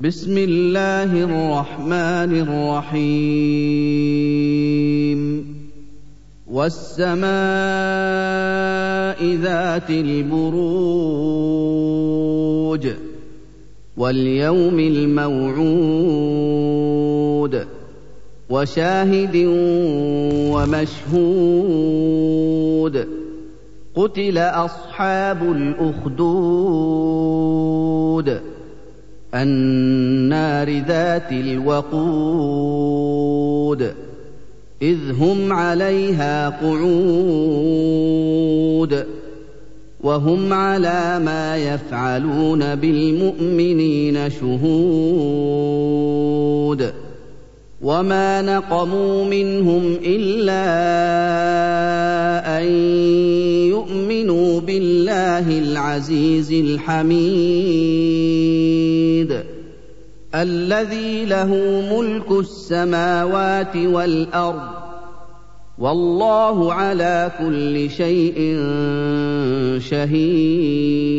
بسم الله الرحمن الرحيم. والسماء ذات البروج واليوم الموعود وشاهد ومشهود. قتل أصحاب الأخدود. النار ذات الوقود إذ هم عليها قعود وهم على ما يفعلون بالمؤمنين شهود. وما نقموا منهم إلا بالله العزيز الحميد الذي له ملك السماوات والأرض والله على كل شيء شهيد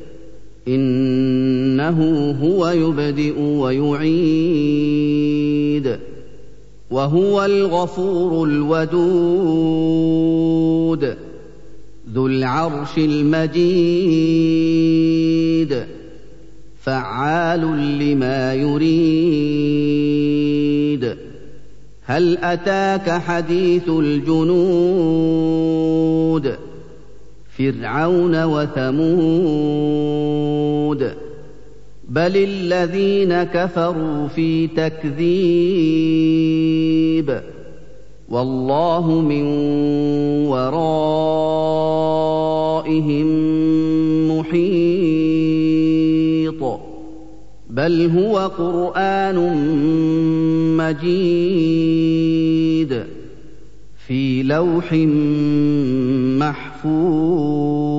إنه هو يبدئ ويعيد وهو الغفور الودود ذو العرش المجيد فعال لما يريد هل أتاك حديث الجنود فرعون وثمود بل الذين كفروا في تكذيب والله من ورائهم محيط بل هو قرآن مجيد في لوح محفوظ.